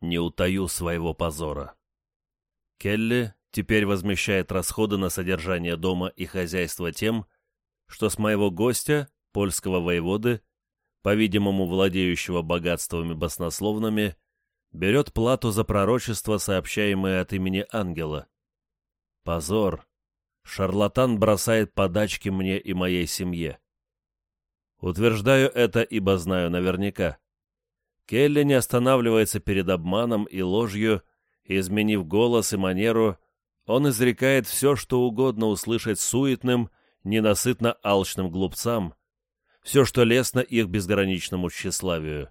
не утаю своего позора. Келли теперь возмещает расходы на содержание дома и хозяйства тем, что с моего гостя, польского воеводы, по-видимому владеющего богатствами баснословными, берет плату за пророчество, сообщаемое от имени ангела. Позор! Шарлатан бросает подачки мне и моей семье. Утверждаю это, ибо знаю наверняка. Келли не останавливается перед обманом и ложью, изменив голос и манеру, он изрекает все, что угодно услышать суетным, ненасытно алчным глупцам, все, что лестно их безграничному тщеславию.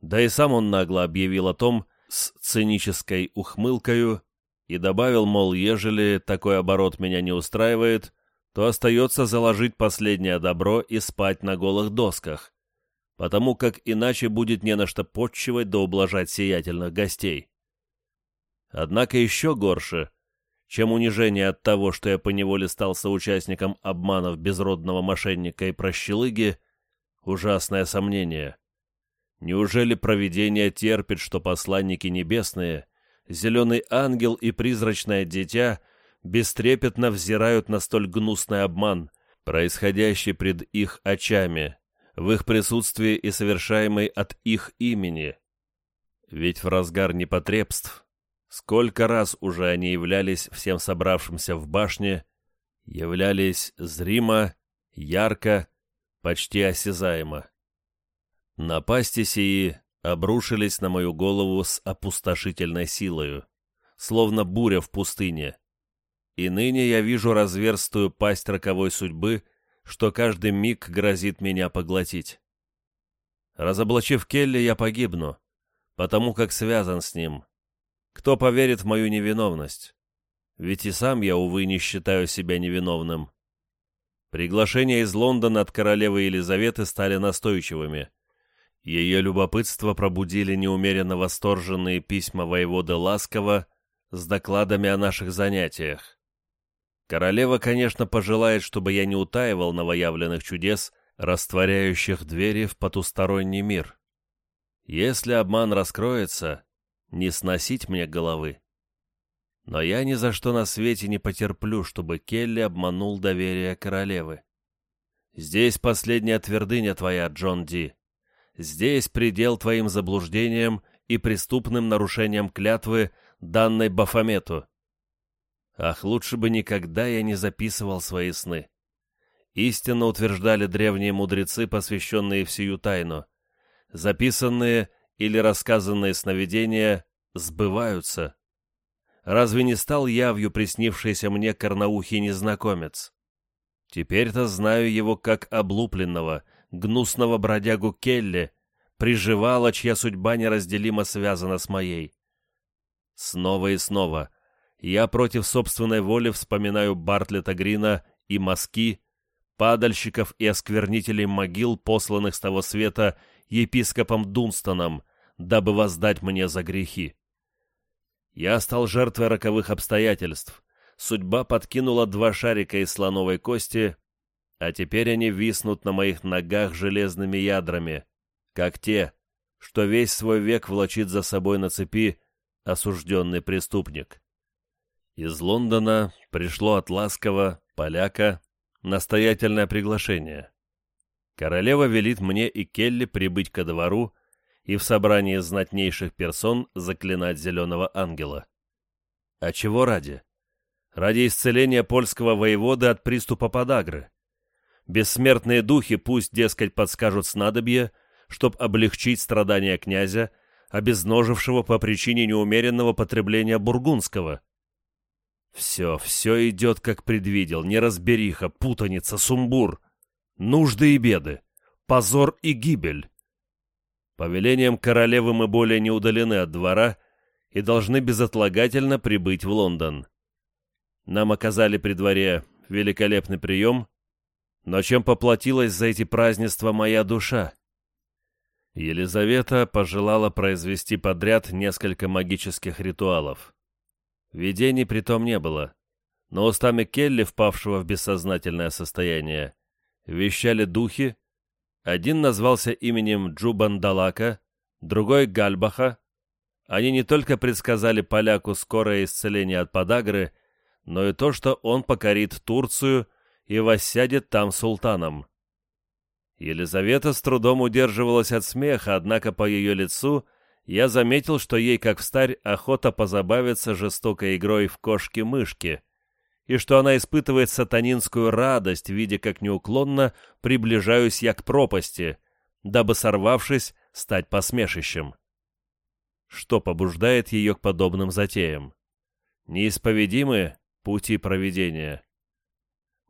Да и сам он нагло объявил о том с цинической ухмылкою и добавил, мол, ежели такой оборот меня не устраивает, то остается заложить последнее добро и спать на голых досках, потому как иначе будет не на что подчивать да ублажать сиятельных гостей. Однако еще горше, чем унижение от того, что я поневоле стал соучастником обманов безродного мошенника и прощелыги, ужасное сомнение. Неужели провидение терпит, что посланники небесные, зеленый ангел и призрачное дитя бестрепетно взирают на столь гнусный обман, происходящий пред их очами, в их присутствии и совершаемый от их имени? Ведь в разгар непотребств Сколько раз уже они являлись всем собравшимся в башне, являлись зримо, ярко, почти осязаемо. Напасти сии обрушились на мою голову с опустошительной силою, словно буря в пустыне. И ныне я вижу разверстую пасть роковой судьбы, что каждый миг грозит меня поглотить. Разоблачив Келли, я погибну, потому как связан с ним, кто поверит в мою невиновность? Ведь и сам я, увы, не считаю себя невиновным. Приглашения из Лондона от королевы Елизаветы стали настойчивыми. Ее любопытство пробудили неумеренно восторженные письма воевода Ласкова с докладами о наших занятиях. Королева, конечно, пожелает, чтобы я не утаивал новоявленных чудес, растворяющих двери в потусторонний мир. Если обман раскроется, не сносить мне головы. Но я ни за что на свете не потерплю, чтобы Келли обманул доверие королевы. Здесь последняя твердыня твоя, Джон Ди. Здесь предел твоим заблуждениям и преступным нарушениям клятвы, данной Бафомету. Ах, лучше бы никогда я не записывал свои сны. Истинно утверждали древние мудрецы, посвященные в сию тайну. Записанные или рассказанные сновидения сбываются. Разве не стал явью приснившийся мне корноухий незнакомец? Теперь-то знаю его как облупленного, гнусного бродягу Келли, приживала, чья судьба неразделимо связана с моей. Снова и снова я против собственной воли вспоминаю Бартлета Грина и мазки, падальщиков и осквернителей могил, посланных с того света епископом Дунстоном, дабы воздать мне за грехи. Я стал жертвой роковых обстоятельств. Судьба подкинула два шарика из слоновой кости, а теперь они виснут на моих ногах железными ядрами, как те, что весь свой век влачит за собой на цепи осужденный преступник. Из Лондона пришло от ласкового поляка, настоятельное приглашение. Королева велит мне и Келли прибыть ко двору и в собрании знатнейших персон заклинать зеленого ангела. А чего ради? Ради исцеления польского воевода от приступа подагры. Бессмертные духи пусть, дескать, подскажут снадобье, чтоб облегчить страдания князя, обезножившего по причине неумеренного потребления бургундского. Все, все идет, как предвидел, неразбериха, путаница, сумбур нужды и беды, позор и гибель. По велениям королевы мы более не удалены от двора и должны безотлагательно прибыть в Лондон. Нам оказали при дворе великолепный прием, но чем поплатилась за эти празднества моя душа? Елизавета пожелала произвести подряд несколько магических ритуалов. Видений притом не было, но устами Келли, впавшего в бессознательное состояние, вещали духи, один назвался именем Джубандалака, другой — Гальбаха, они не только предсказали поляку скорое исцеление от подагры, но и то, что он покорит Турцию и воссядет там султаном. Елизавета с трудом удерживалась от смеха, однако по ее лицу я заметил, что ей, как встарь, охота позабавиться жестокой игрой в кошки-мышки, и что она испытывает сатанинскую радость, видя, как неуклонно приближаюсь я к пропасти, дабы, сорвавшись, стать посмешищем. Что побуждает ее к подобным затеям? Неисповедимы пути проведения.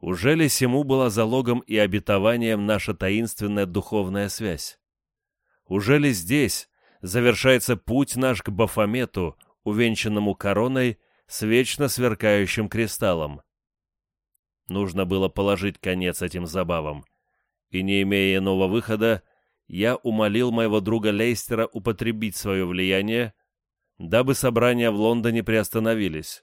Уже ли сему была залогом и обетованием наша таинственная духовная связь? Уже ли здесь завершается путь наш к Бафомету, увенчанному короной с вечно сверкающим кристаллом? Нужно было положить конец этим забавам, и, не имея иного выхода, я умолил моего друга Лейстера употребить свое влияние, дабы собрания в Лондоне приостановились.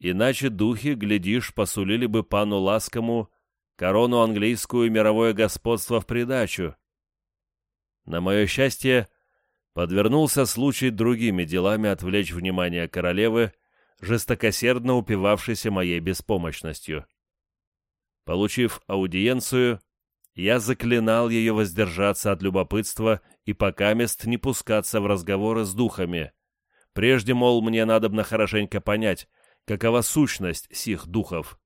Иначе духи, глядишь, посулили бы пану Ласкому корону английскую и мировое господство в придачу. На мое счастье, подвернулся случай другими делами отвлечь внимание королевы, жестокосердно упивавшейся моей беспомощностью. Получив аудиенцию, я заклинал ее воздержаться от любопытства и покамест не пускаться в разговоры с духами. Прежде, мол, мне надобно хорошенько понять, какова сущность сих духов.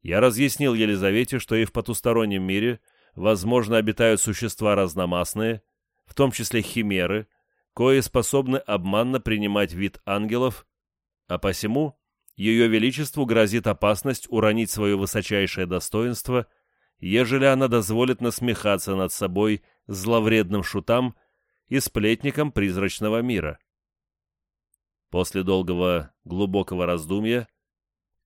Я разъяснил Елизавете, что и в потустороннем мире, возможно, обитают существа разномастные, в том числе химеры, кои способны обманно принимать вид ангелов, а посему ее величеству грозит опасность уронить свое высочайшее достоинство, ежели она дозволит насмехаться над собой зловредным шутам и сплетникам призрачного мира. После долгого, глубокого раздумья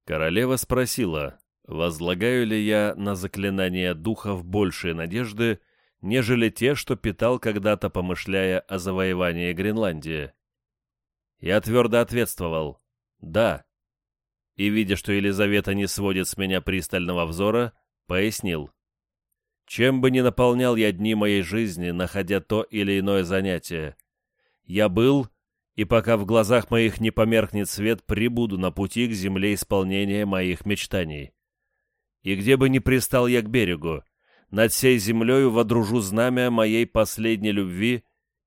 королева спросила, возлагаю ли я на заклинание духов большие надежды, нежели те, что питал когда-то, помышляя о завоевании Гренландии. Я твердо ответствовал «да», и, видя, что Елизавета не сводит с меня пристального взора, пояснил. Чем бы ни наполнял я дни моей жизни, находя то или иное занятие, я был и пока в глазах моих не померкнет свет, прибуду на пути к земле исполнения моих мечтаний. И где бы ни пристал я к берегу, над всей землею водружу знамя моей последней любви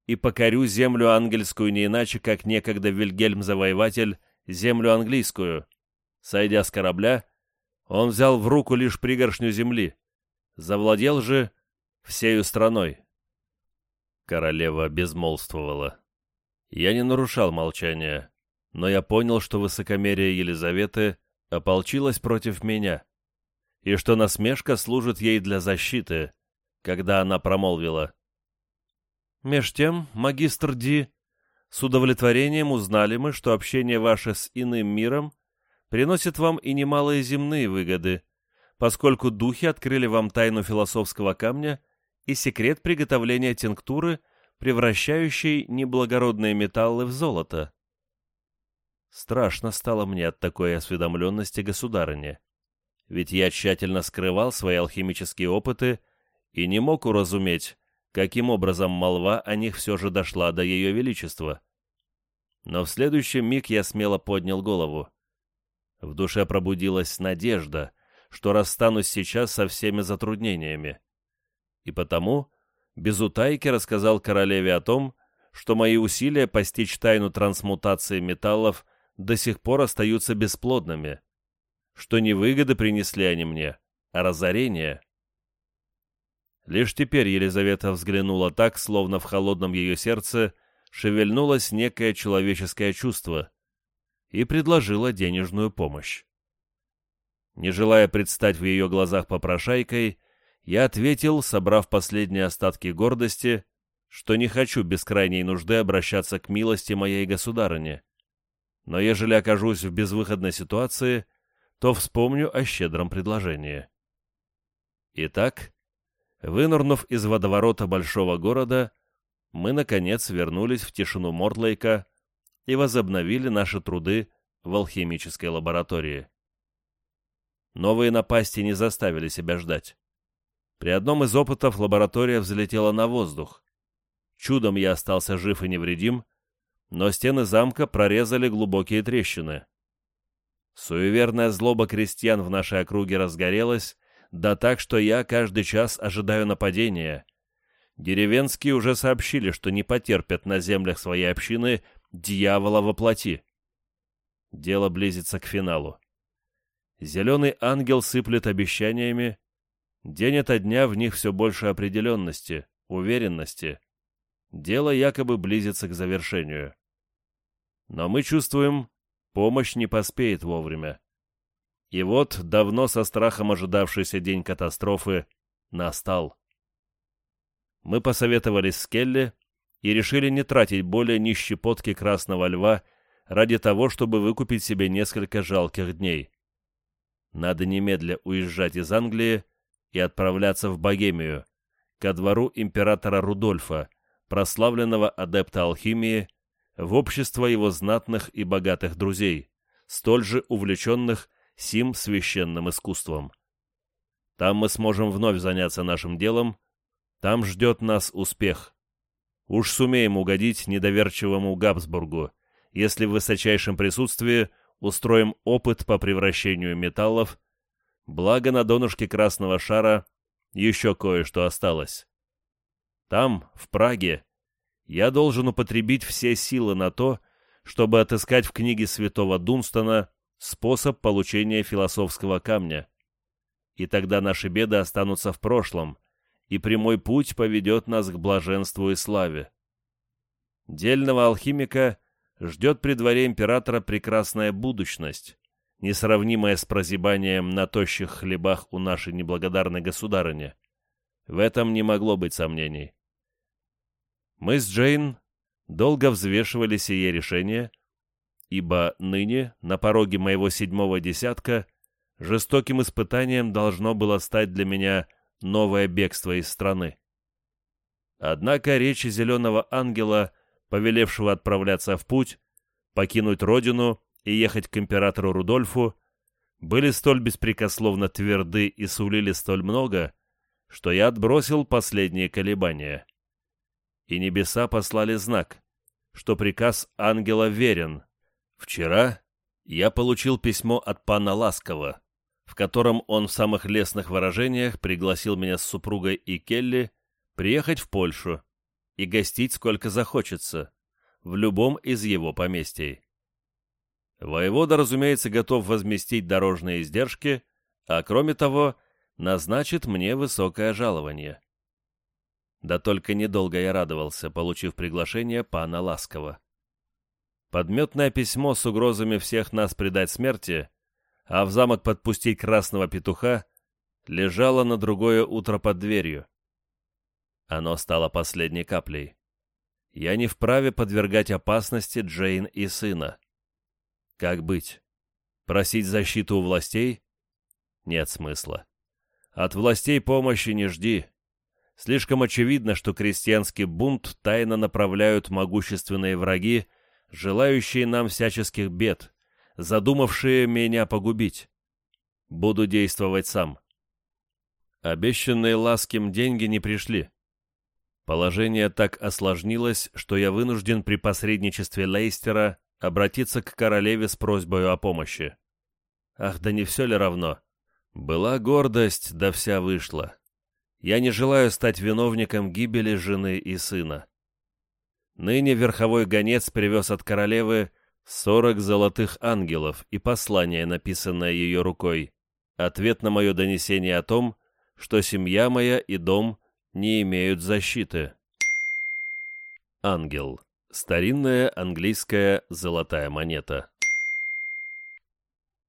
и покорю землю ангельскую не иначе, как некогда Вильгельм-завоеватель землю английскую. Сойдя с корабля, он взял в руку лишь пригоршню земли, завладел же всею страной. Королева безмолвствовала. Я не нарушал молчания, но я понял, что высокомерие Елизаветы ополчилось против меня, и что насмешка служит ей для защиты, когда она промолвила. «Меж тем, магистр Ди, с удовлетворением узнали мы, что общение ваше с иным миром приносит вам и немалые земные выгоды, поскольку духи открыли вам тайну философского камня и секрет приготовления тинктуры превращающий неблагородные металлы в золото. Страшно стало мне от такой осведомленности государыни, ведь я тщательно скрывал свои алхимические опыты и не мог уразуметь, каким образом молва о них все же дошла до ее величества. Но в следующий миг я смело поднял голову. В душе пробудилась надежда, что расстанусь сейчас со всеми затруднениями. И потому без утайки рассказал королеве о том, что мои усилия постичь тайну трансмутации металлов до сих пор остаются бесплодными, что не выгоды принесли они мне, а разорение. Лишь теперь Елизавета взглянула так, словно в холодном ее сердце шевельнулось некое человеческое чувство и предложила денежную помощь. Не желая предстать в ее глазах попрошайкой, я ответил, собрав последние остатки гордости, что не хочу без крайней нужды обращаться к милости моей государыне. Но ежели окажусь в безвыходной ситуации, то вспомню о щедром предложении. Итак, вынырнув из водоворота большого города, мы, наконец, вернулись в тишину Мортлейка и возобновили наши труды в алхимической лаборатории. Новые напасти не заставили себя ждать. При одном из опытов лаборатория взлетела на воздух. Чудом я остался жив и невредим, но стены замка прорезали глубокие трещины. Суеверная злоба крестьян в нашей округе разгорелась, да так, что я каждый час ожидаю нападения. Деревенские уже сообщили, что не потерпят на землях своей общины дьявола во плоти. Дело близится к финалу. Зеленый ангел сыплет обещаниями. День ото дня в них все больше определенности, уверенности. Дело якобы близится к завершению. Но мы чувствуем, помощь не поспеет вовремя. И вот давно со страхом ожидавшийся день катастрофы настал. Мы посоветовались с Келли и решили не тратить более ни щепотки красного льва ради того, чтобы выкупить себе несколько жалких дней. Надо немедля уезжать из Англии и отправляться в Богемию, ко двору императора Рудольфа, прославленного адепта алхимии, в общество его знатных и богатых друзей, столь же увлеченных сим священным искусством. Там мы сможем вновь заняться нашим делом, там ждет нас успех. Уж сумеем угодить недоверчивому Габсбургу, если в высочайшем присутствии устроим опыт по превращению металлов, благо на донышке красного шара еще кое-что осталось. Там, в Праге, я должен употребить все силы на то, чтобы отыскать в книге святого Дунстона способ получения философского камня. И тогда наши беды останутся в прошлом, и прямой путь поведет нас к блаженству и славе. Дельного алхимика ждет при дворе императора прекрасная будущность, несравнимая с прозябанием на тощих хлебах у нашей неблагодарной государыни. В этом не могло быть сомнений. Мы с Джейн долго взвешивали сие решение, ибо ныне, на пороге моего седьмого десятка, жестоким испытанием должно было стать для меня новое бегство из страны. Однако речи зеленого ангела, повелевшего отправляться в путь, покинуть родину и ехать к императору Рудольфу, были столь беспрекословно тверды и сулили столь много, что я отбросил последние колебания и небеса послали знак, что приказ ангела верен. Вчера я получил письмо от пана Ласкова, в котором он в самых лестных выражениях пригласил меня с супругой и Келли приехать в Польшу и гостить сколько захочется, в любом из его поместий. Воевода, разумеется, готов возместить дорожные издержки, а кроме того, назначит мне высокое жалование. Да только недолго я радовался, получив приглашение пана Ласкова. Подметное письмо с угрозами всех нас предать смерти, а в замок подпустить красного петуха, лежало на другое утро под дверью. Оно стало последней каплей. Я не вправе подвергать опасности Джейн и сына. Как быть? Просить защиту у властей? Нет смысла. От властей помощи не жди, Слишком очевидно, что крестьянский бунт тайно направляют могущественные враги, желающие нам всяческих бед, задумавшие меня погубить. Буду действовать сам. Обещанные Ласким деньги не пришли. Положение так осложнилось, что я вынужден при посредничестве Лейстера обратиться к королеве с просьбой о помощи. Ах, да не все ли равно? Была гордость, да вся вышла. Я не желаю стать виновником гибели жены и сына. Ныне верховой гонец привез от королевы сорок золотых ангелов и послание, написанное ее рукой, ответ на мое донесение о том, что семья моя и дом не имеют защиты. Ангел. Старинная английская золотая монета.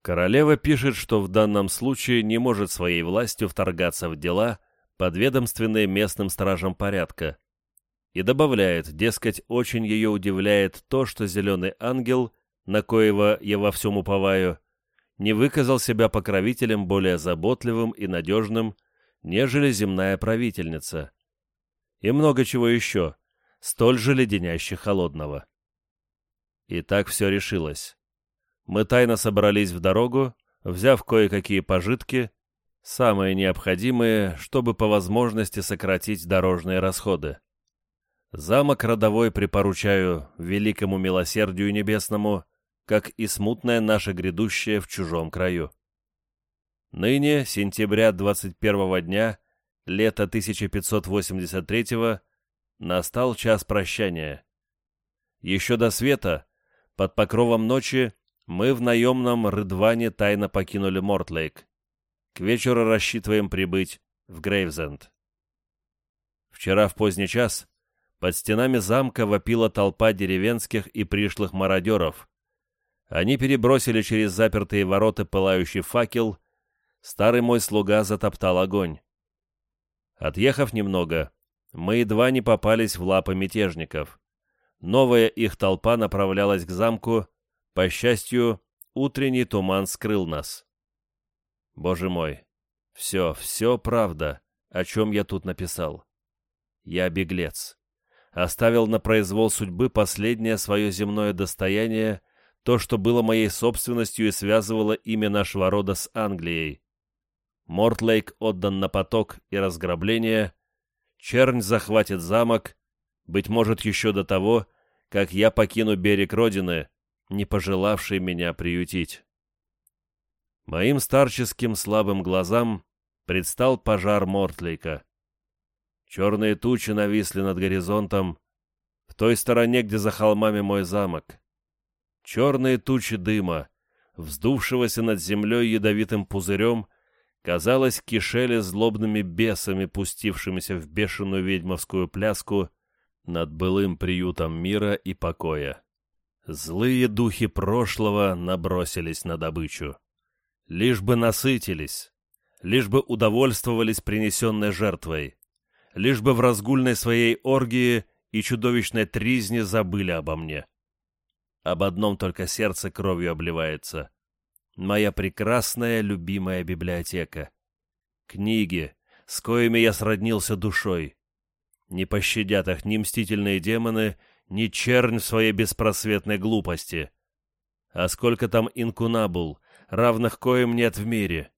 Королева пишет, что в данном случае не может своей властью вторгаться в дела, подведомственные местным стражам порядка, и добавляет, дескать, очень ее удивляет то, что зеленый ангел, на коего я во всем уповаю, не выказал себя покровителем более заботливым и надежным, нежели земная правительница. И много чего еще, столь же леденяще холодного. И так все решилось. Мы тайно собрались в дорогу, взяв кое-какие пожитки, самое необходимое, чтобы по возможности сократить дорожные расходы. Замок родовой припоручаю великому милосердию небесному, как и смутное наше грядущее в чужом краю. Ныне, сентября 21 дня, лето 1583 настал час прощания. Еще до света, под покровом ночи, мы в наемном Рыдване тайно покинули Мортлейк. К вечеру рассчитываем прибыть в Грейвзенд. Вчера в поздний час под стенами замка вопила толпа деревенских и пришлых мародеров. Они перебросили через запертые ворота пылающий факел, старый мой слуга затоптал огонь. Отъехав немного, мы едва не попались в лапы мятежников. Новая их толпа направлялась к замку, по счастью, утренний туман скрыл нас. Боже мой, все, все правда, о чем я тут написал. Я беглец оставил на произвол судьбы последнее свое земное достояние, то, что было моей собственностью и связывало имя нашего рода с Англией. Мортлейк отдан на поток и разграбление, чернь захватит замок, быть может, еще до того, как я покину берег Родины, не пожелавший меня приютить. Моим старческим слабым глазам предстал пожар Мортлейка. Черные тучи нависли над горизонтом, в той стороне, где за холмами мой замок. Черные тучи дыма, вздувшегося над землей ядовитым пузырем, казалось, кишели злобными бесами, пустившимися в бешеную ведьмовскую пляску над былым приютом мира и покоя. Злые духи прошлого набросились на добычу. Лишь бы насытились, лишь бы удовольствовались принесенной жертвой лишь бы в разгульной своей оргии и чудовищной тризне забыли обо мне. Об одном только сердце кровью обливается. Моя прекрасная любимая библиотека. Книги, с коими я сроднился душой. Не пощадят их ни мстительные демоны, ни чернь в своей беспросветной глупости. А сколько там инкунабул, равных коим нет в мире.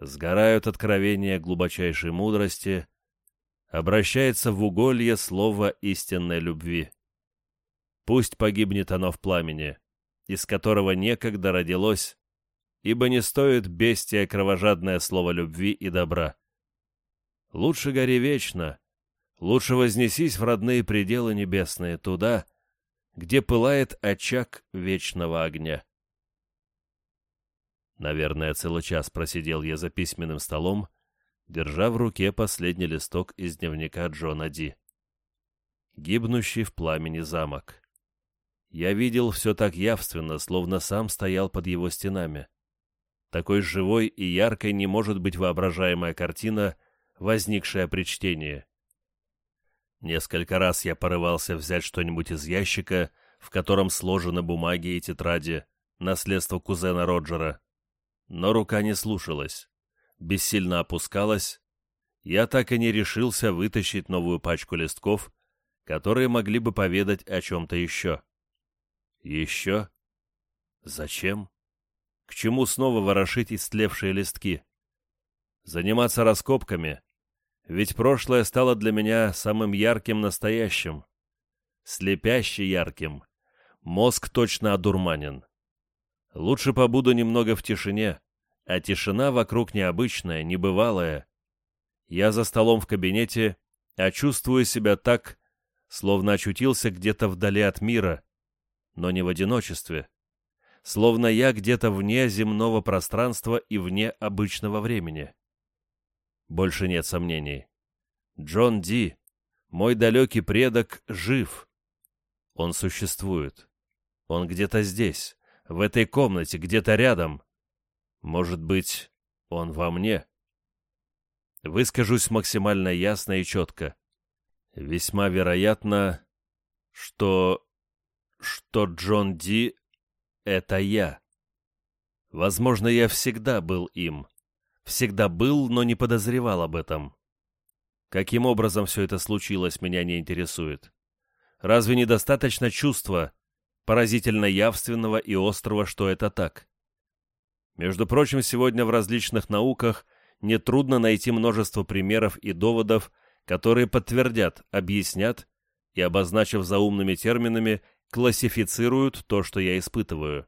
Сгорают откровения глубочайшей мудрости, обращается в уголье слово истинной любви. Пусть погибнет оно в пламени, из которого некогда родилось, ибо не стоит бестия кровожадное слово любви и добра. Лучше гори вечно, лучше вознесись в родные пределы небесные, туда, где пылает очаг вечного огня. Наверное, целый час просидел я за письменным столом, держа в руке последний листок из дневника Джона Ди. Гибнущий в пламени замок. Я видел все так явственно, словно сам стоял под его стенами. Такой живой и яркой не может быть воображаемая картина, возникшая при чтении. Несколько раз я порывался взять что-нибудь из ящика, в котором сложены бумаги и тетради, наследство кузена Роджера, но рука не слушалась бессильно опускалась, я так и не решился вытащить новую пачку листков, которые могли бы поведать о чем-то еще. Еще? Зачем? К чему снова ворошить истлевшие листки? Заниматься раскопками? Ведь прошлое стало для меня самым ярким настоящим. Слепяще ярким. Мозг точно одурманен. Лучше побуду немного в тишине, а тишина вокруг необычная, небывалая. Я за столом в кабинете, а чувствую себя так, словно очутился где-то вдали от мира, но не в одиночестве, словно я где-то вне земного пространства и вне обычного времени. Больше нет сомнений. Джон Ди, мой далекий предок, жив. Он существует. Он где-то здесь, в этой комнате, где-то рядом. Может быть, он во мне? Выскажусь максимально ясно и четко. Весьма вероятно, что... что Джон Ди — это я. Возможно, я всегда был им. Всегда был, но не подозревал об этом. Каким образом все это случилось, меня не интересует. Разве недостаточно чувства, поразительно явственного и острого, что это так? Между прочим, сегодня в различных науках нетрудно найти множество примеров и доводов, которые подтвердят, объяснят и, обозначив заумными терминами, классифицируют то, что я испытываю.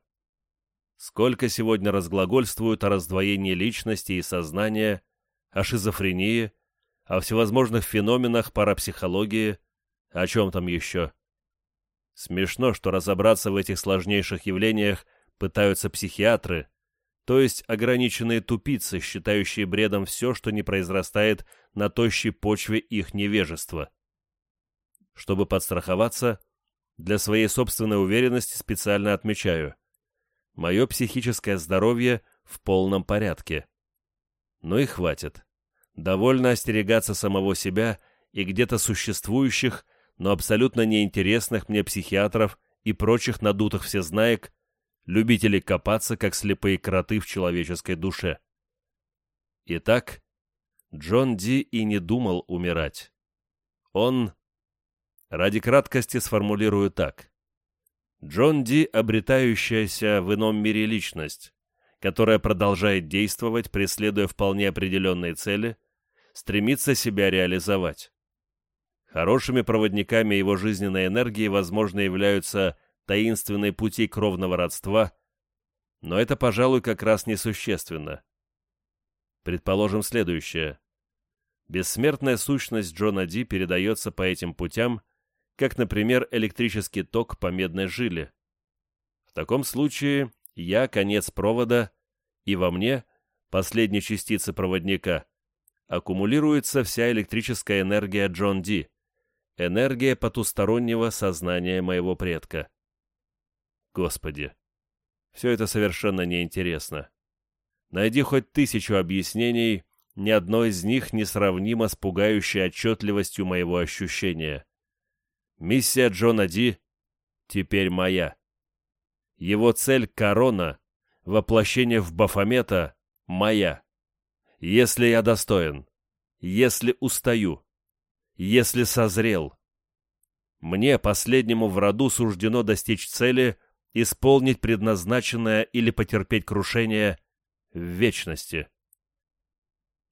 Сколько сегодня разглагольствуют о раздвоении личности и сознания, о шизофрении, о всевозможных феноменах парапсихологии, о чем там еще. Смешно, что разобраться в этих сложнейших явлениях пытаются психиатры, то есть ограниченные тупицы, считающие бредом все, что не произрастает на тощей почве их невежества. Чтобы подстраховаться, для своей собственной уверенности специально отмечаю. Мое психическое здоровье в полном порядке. Ну и хватит. Довольно остерегаться самого себя и где-то существующих, но абсолютно неинтересных мне психиатров и прочих надутых всезнаек, любителей копаться, как слепые кроты в человеческой душе. Итак, Джон Ди и не думал умирать. Он... Ради краткости сформулирую так. Джон Ди — обретающаяся в ином мире личность, которая продолжает действовать, преследуя вполне определенные цели, стремится себя реализовать. Хорошими проводниками его жизненной энергии, возможно, являются таинственные пути кровного родства, но это, пожалуй, как раз несущественно. Предположим следующее. Бессмертная сущность Джона Ди передается по этим путям, как, например, электрический ток по медной жиле. В таком случае я конец провода, и во мне, последней частицы проводника, аккумулируется вся электрическая энергия Джон Ди, энергия потустороннего сознания моего предка. Господи, все это совершенно неинтересно. Найди хоть тысячу объяснений, ни одно из них не сравнимо с пугающей отчетливостью моего ощущения. Миссия Джона Ди теперь моя. Его цель — корона, воплощение в Бафомета — моя. Если я достоин, если устаю, если созрел. Мне, последнему в роду, суждено достичь цели — исполнить предназначенное или потерпеть крушение в вечности.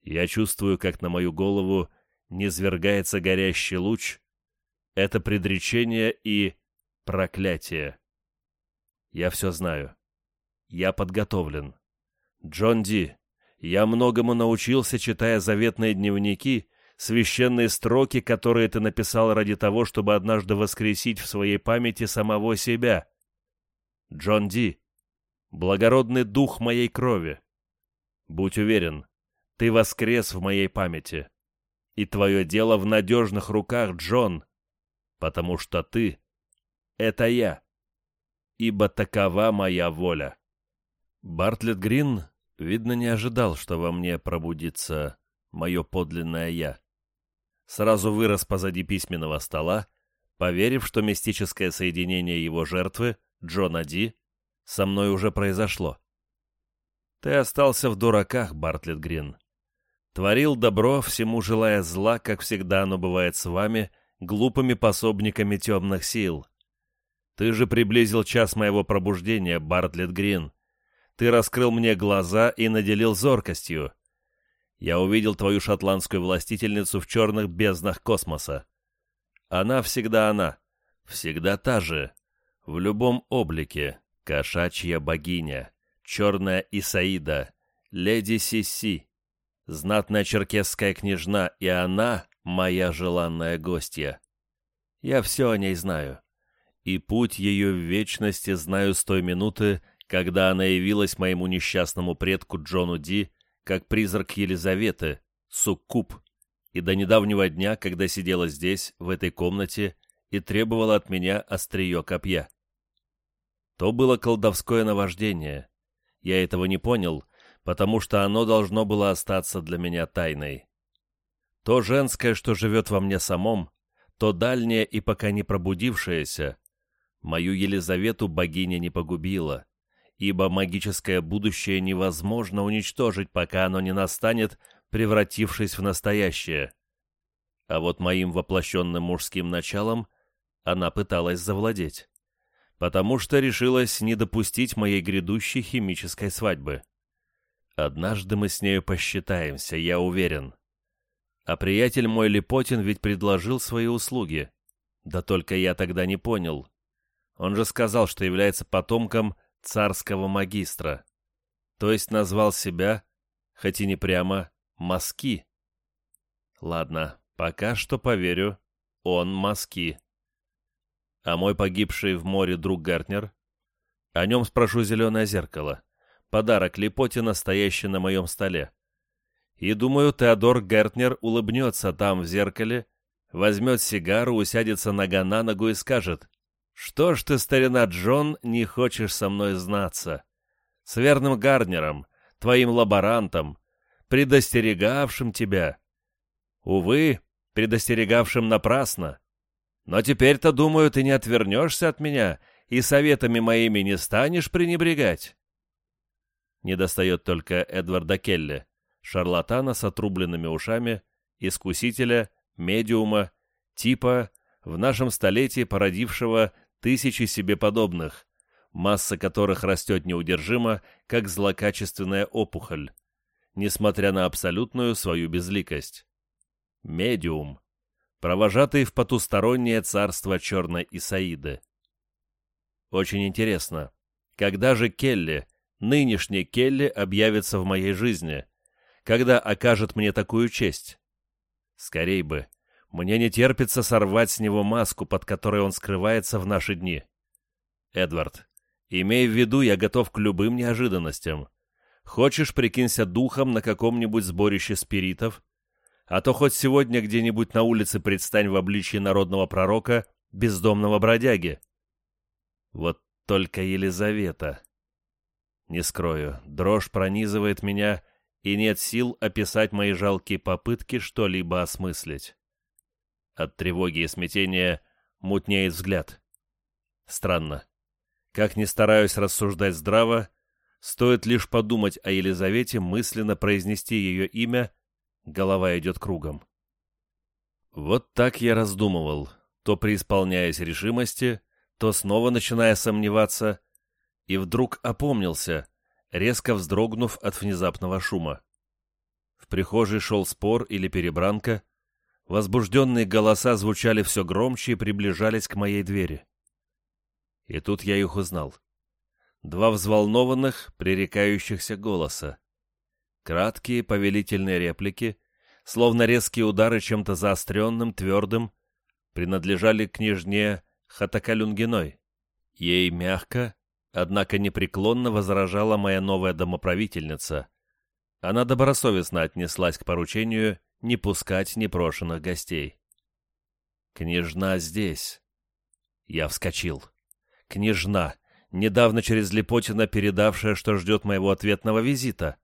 Я чувствую, как на мою голову низвергается горящий луч. Это предречение и проклятие. Я все знаю. Я подготовлен. Джон Ди, я многому научился, читая заветные дневники, священные строки, которые ты написал ради того, чтобы однажды воскресить в своей памяти самого себя. Джон Ди, благородный дух моей крови. Будь уверен, ты воскрес в моей памяти. И твое дело в надежных руках, Джон, потому что ты — это я, ибо такова моя воля. Бартлетт Грин, видно, не ожидал, что во мне пробудится мое подлинное «я». Сразу вырос позади письменного стола, поверив, что мистическое соединение его жертвы — Джона Ди, со мной уже произошло. Ты остался в дураках, Бартлетт Грин. Творил добро, всему желая зла, как всегда оно бывает с вами, глупыми пособниками темных сил. Ты же приблизил час моего пробуждения, Бартлетт Грин. Ты раскрыл мне глаза и наделил зоркостью. Я увидел твою шотландскую властительницу в черных безднах космоса. Она всегда она, всегда та же, в любом облике, кошачья богиня, черная Исаида, леди Сиси, знатная черкесская княжна, и она моя желанная гостья. Я все о ней знаю. И путь ее в вечности знаю с той минуты, когда она явилась моему несчастному предку Джону Ди, как призрак Елизаветы, суккуб, и до недавнего дня, когда сидела здесь, в этой комнате, и требовала от меня острие копья. То было колдовское наваждение. Я этого не понял, потому что оно должно было остаться для меня тайной. То женское, что живет во мне самом, то дальнее и пока не пробудившееся, мою Елизавету богиня не погубила, ибо магическое будущее невозможно уничтожить, пока оно не настанет, превратившись в настоящее. А вот моим воплощенным мужским началом она пыталась завладеть, потому что решилась не допустить моей грядущей химической свадьбы. Однажды мы с нею посчитаемся, я уверен. А приятель мой Лепотин ведь предложил свои услуги. Да только я тогда не понял. Он же сказал, что является потомком царского магистра. То есть назвал себя, хоть и не прямо, Маски. Ладно, пока что поверю, он Маски. А мой погибший в море друг Гартнер? О нем спрошу зеленое зеркало. Подарок Липотина, стоящий на моем столе. И думаю, Теодор Гертнер улыбнется там в зеркале, возьмет сигару, усядется нога на ногу и скажет, «Что ж ты, старина Джон, не хочешь со мной знаться? С верным Гарнером, твоим лаборантом, предостерегавшим тебя. Увы, предостерегавшим напрасно. Но теперь-то, думаю, ты не отвернешься от меня и советами моими не станешь пренебрегать». Не достает только Эдварда Келли, шарлатана с отрубленными ушами, искусителя, медиума, типа, в нашем столетии породившего тысячи себе подобных, масса которых растет неудержимо, как злокачественная опухоль, несмотря на абсолютную свою безликость. Медиум, провожатый в потустороннее царство черной Исаиды. Очень интересно, когда же Келли, нынешний Келли, объявится в моей жизни, когда окажет мне такую честь? Скорей бы, мне не терпится сорвать с него маску, под которой он скрывается в наши дни. Эдвард, имей в виду, я готов к любым неожиданностям. Хочешь, прикинься духом на каком-нибудь сборище спиритов, а то хоть сегодня где-нибудь на улице предстань в обличье народного пророка, бездомного бродяги. Вот только Елизавета. Не скрою, дрожь пронизывает меня, и нет сил описать мои жалкие попытки что-либо осмыслить. От тревоги и смятения мутнеет взгляд. Странно. Как ни стараюсь рассуждать здраво, стоит лишь подумать о Елизавете, мысленно произнести ее имя, голова идет кругом. Вот так я раздумывал, то преисполняясь решимости, то снова начиная сомневаться, и вдруг опомнился, резко вздрогнув от внезапного шума. В прихожей шел спор или перебранка, Возбужденные голоса звучали все громче и приближались к моей двери. И тут я их узнал. Два взволнованных, пререкающихся голоса. Краткие повелительные реплики, словно резкие удары чем-то заостренным, твердым, принадлежали княжне Хатакалюнгиной. Ей мягко, однако непреклонно возражала моя новая домоправительница. Она добросовестно отнеслась к поручению не пускать непрошенных гостей. «Княжна здесь!» Я вскочил. «Княжна, недавно через Лепотина передавшая, что ждет моего ответного визита.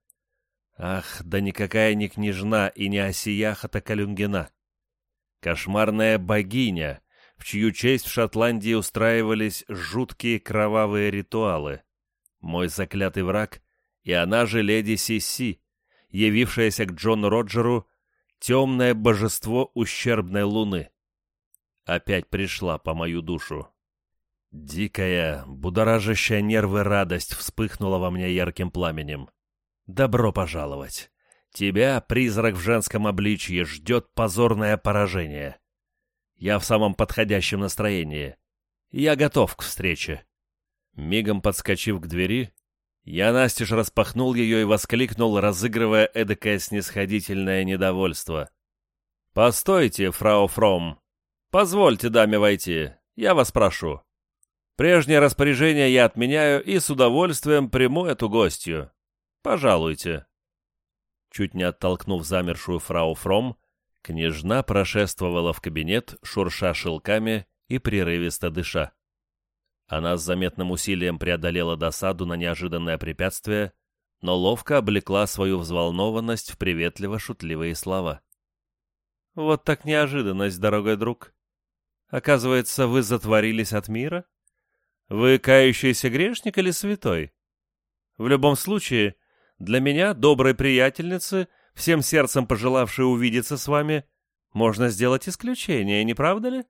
Ах, да никакая не княжна и не Осияха-то Калюнгина. Кошмарная богиня, в чью честь в Шотландии устраивались жуткие кровавые ритуалы. Мой заклятый враг, и она же леди Сиси, явившаяся к Джону Роджеру темное божество ущербной луны. Опять пришла по мою душу. Дикая, будоражащая нервы радость вспыхнула во мне ярким пламенем. Добро пожаловать. Тебя, призрак в женском обличье, ждет позорное поражение. Я в самом подходящем настроении. Я готов к встрече. Мигом подскочив к двери, я настежь распахнул ее и воскликнул, разыгрывая эдакое снисходительное недовольство. «Постойте, фрау Фром! Позвольте даме войти, я вас прошу. Прежнее распоряжение я отменяю и с удовольствием приму эту гостью. Пожалуйте». Чуть не оттолкнув замершую фрау Фром, княжна прошествовала в кабинет, шурша шелками и прерывисто дыша. Она с заметным усилием преодолела досаду на неожиданное препятствие, но ловко облекла свою взволнованность в приветливо-шутливые слова. «Вот так неожиданность, дорогой друг. Оказывается, вы затворились от мира? Вы кающийся грешник или святой? В любом случае, для меня, доброй приятельницы, всем сердцем пожелавшей увидеться с вами, можно сделать исключение, не правда ли?»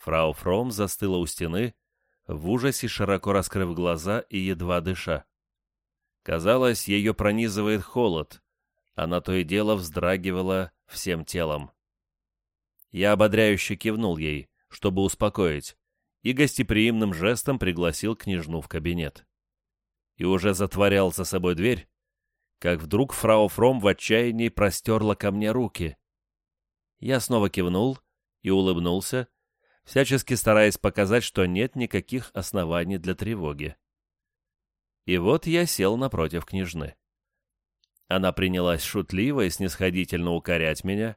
Фрау Фром застыла у стены, в ужасе широко раскрыв глаза и едва дыша. Казалось, ее пронизывает холод, она то и дело вздрагивала всем телом. Я ободряюще кивнул ей, чтобы успокоить, и гостеприимным жестом пригласил княжну в кабинет. И уже затворял за собой дверь, как вдруг фрау Фром в отчаянии простерла ко мне руки. Я снова кивнул и улыбнулся, всячески стараясь показать, что нет никаких оснований для тревоги. И вот я сел напротив княжны. Она принялась шутливо и снисходительно укорять меня.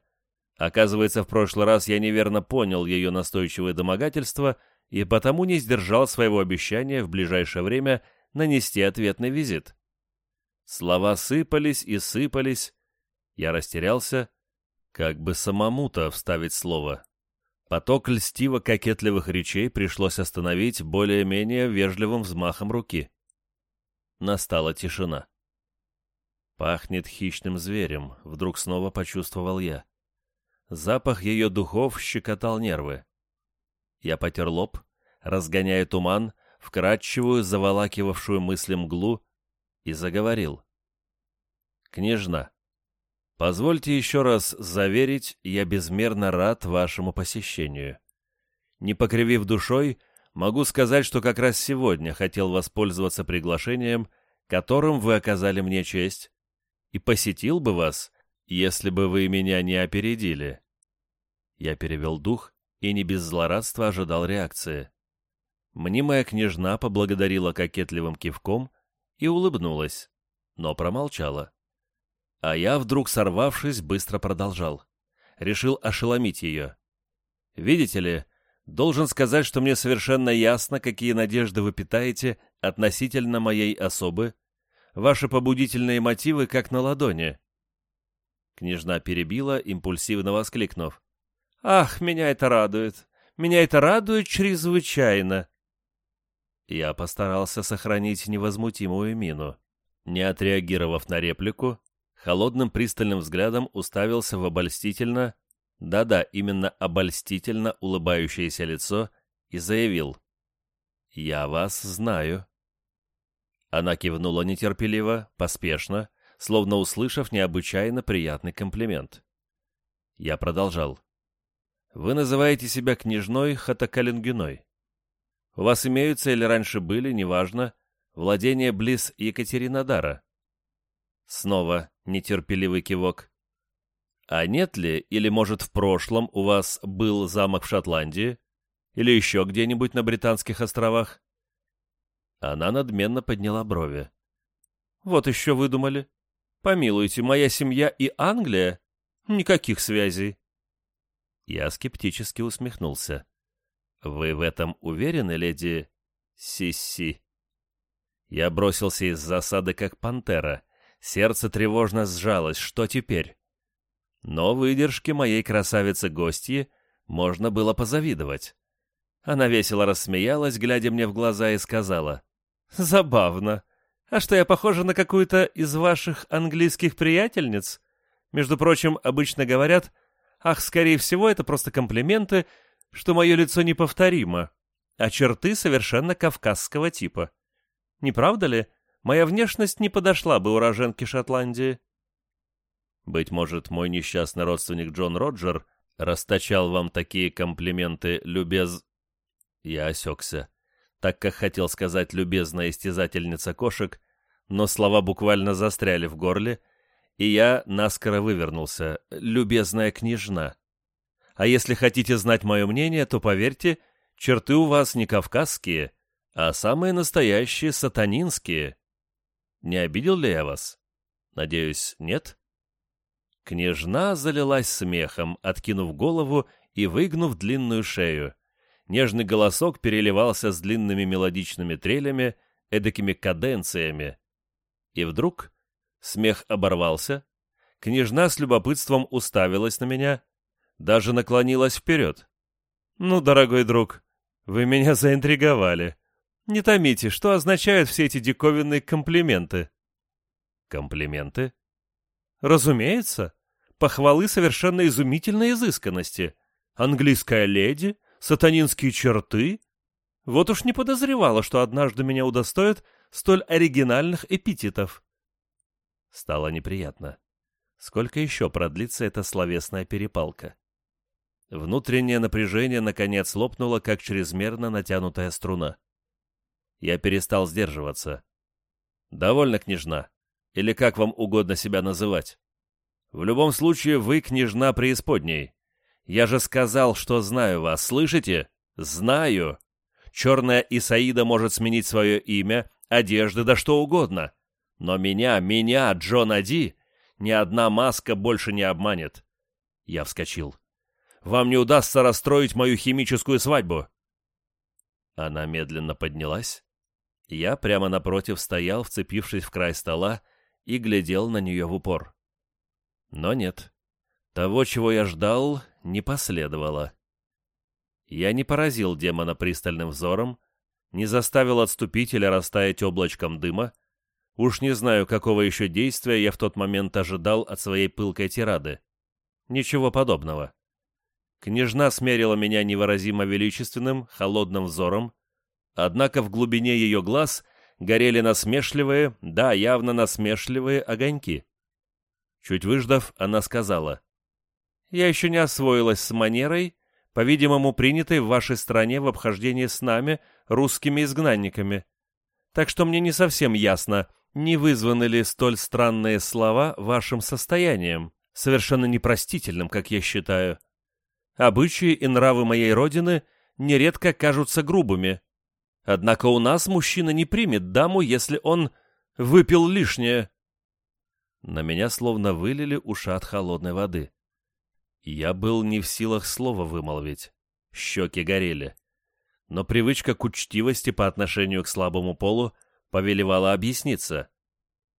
Оказывается, в прошлый раз я неверно понял ее настойчивое домогательство и потому не сдержал своего обещания в ближайшее время нанести ответный визит. Слова сыпались и сыпались. Я растерялся, как бы самому-то вставить слово. Поток льстиво-кокетливых речей пришлось остановить более-менее вежливым взмахом руки. Настала тишина. Пахнет хищным зверем, вдруг снова почувствовал я. Запах ее духов щекотал нервы. Я потер лоб, разгоняя туман, вкрадчивую, заволакивавшую мысли мглу, и заговорил. «Княжна, позвольте еще раз заверить, я безмерно рад вашему посещению. Не покривив душой, могу сказать, что как раз сегодня хотел воспользоваться приглашением, которым вы оказали мне честь, и посетил бы вас, если бы вы меня не опередили». Я перевел дух и не без злорадства ожидал реакции. Мнимая княжна поблагодарила кокетливым кивком и улыбнулась, но промолчала. А я, вдруг сорвавшись, быстро продолжал. Решил ошеломить ее. «Видите ли, должен сказать, что мне совершенно ясно, какие надежды вы питаете относительно моей особы, Ваши побудительные мотивы как на ладони». Княжна перебила, импульсивно воскликнув. «Ах, меня это радует! Меня это радует чрезвычайно!» Я постарался сохранить невозмутимую мину. Не отреагировав на реплику, холодным пристальным взглядом уставился в обольстительно, да-да, именно обольстительно улыбающееся лицо и заявил. «Я вас знаю». Она кивнула нетерпеливо, поспешно, словно услышав необычайно приятный комплимент. Я продолжал. «Вы называете себя княжной Хатакалингиной. У вас имеются или раньше были, неважно, владения близ Екатеринодара?» Снова нетерпеливый кивок. «А нет ли, или, может, в прошлом у вас был замок в Шотландии? Или еще где-нибудь на Британских островах?» Она надменно подняла брови. «Вот еще выдумали. Помилуйте, моя семья и Англия? Никаких связей». Я скептически усмехнулся. «Вы в этом уверены, леди Сисси?» Я бросился из засады, как пантера. Сердце тревожно сжалось. Что теперь? Но выдержке моей красавицы-гостьи можно было позавидовать. Она весело рассмеялась, глядя мне в глаза, и сказала. «Забавно. А что, я похожа на какую-то из ваших английских приятельниц? Между прочим, обычно говорят, ах, скорее всего, это просто комплименты, что мое лицо неповторимо, а черты совершенно кавказского типа. Не правда ли, моя внешность не подошла бы уроженке Шотландии?» Быть может, мой несчастный родственник Джон Роджер расточал вам такие комплименты, любез... Я осекся, так как хотел сказать любезная истязательница кошек, но слова буквально застряли в горле, и я наскоро вывернулся. «Любезная княжна». А если хотите знать мое мнение, то поверьте, черты у вас не кавказские, а самые настоящие сатанинские. Не обидел ли я вас? Надеюсь, нет? Княжна залилась смехом, откинув голову и выгнув длинную шею нежный голосок переливался с длинными мелодичными трелями, эдакими каденциями. И вдруг смех оборвался, княжна с любопытством уставилась на меня, даже наклонилась вперед. «Ну, дорогой друг, вы меня заинтриговали. Не томите, что означают все эти диковинные комплименты?» «Комплименты?» «Разумеется. Похвалы совершенно изумительной изысканности. Английская леди, сатанинские черты? Вот уж не подозревала, что однажды меня удостоят столь оригинальных эпитетов. Стало неприятно. Сколько еще продлится эта словесная перепалка? Внутреннее напряжение наконец лопнуло, как чрезмерно натянутая струна. Я перестал сдерживаться. «Довольно, княжна. Или как вам угодно себя называть. В любом случае, вы княжна преисподней. Я же сказал, что знаю вас, слышите? Знаю. Черная Исаида может сменить свое имя, одежды, да что угодно. Но меня, меня, Джона Ди, ни одна маска больше не обманет. Я вскочил. Вам не удастся расстроить мою химическую свадьбу. Она медленно поднялась. Я прямо напротив стоял, вцепившись в край стола, и глядел на нее в упор. Но нет, того, чего я ждал, не последовало. Я не поразил демона пристальным взором, не заставил отступить или растаять облачком дыма. Уж не знаю, какого еще действия я в тот момент ожидал от своей пылкой тирады. Ничего подобного. Княжна смерила меня невыразимо величественным, холодным взором, однако в глубине ее глаз горели насмешливые, да, явно насмешливые огоньки. Чуть выждав, она сказала, «Я еще не освоилась с манерой, по-видимому, принятой в вашей стране в обхождении с нами, русскими изгнанниками. Так что мне не совсем ясно, не вызваны ли столь странные слова вашим состоянием, совершенно непростительным, как я считаю. Обычаи и нравы моей родины нередко кажутся грубыми, Однако у нас мужчина не примет даму, если он выпил лишнее. На меня словно вылили ушат холодной воды. Я был не в силах слова вымолвить. Щеки горели. Но привычка к учтивости по отношению к слабому полу повелевала объясниться.